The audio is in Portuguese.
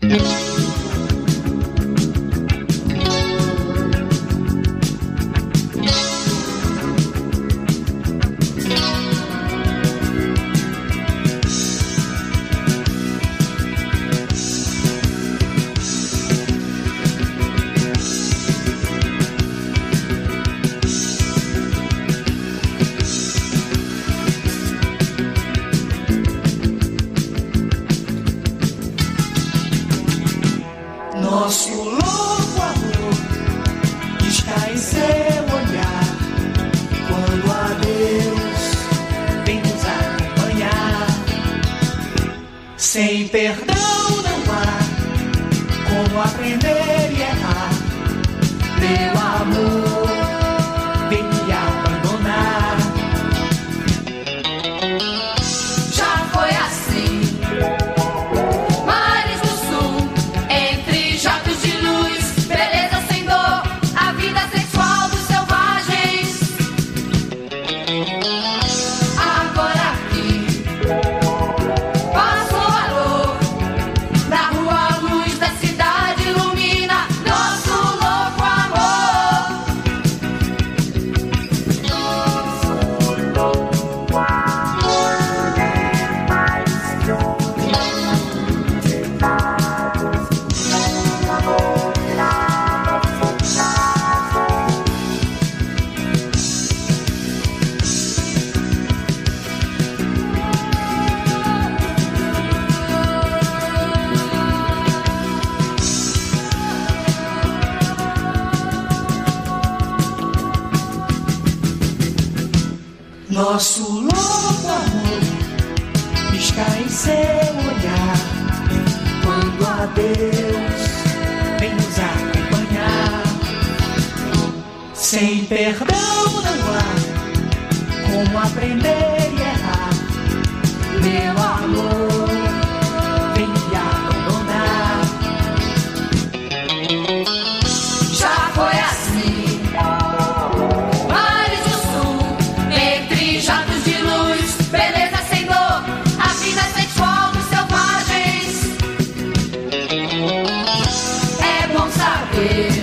Música Nosso louco amor está em seu olhar. Quando a Deus vem nos acompanhar, sem perdão Nosso louco amor está em seu olhar. Quando a Deus vem nos acompanhar, sem perdão não há como aprender e errar. Meu amor, away.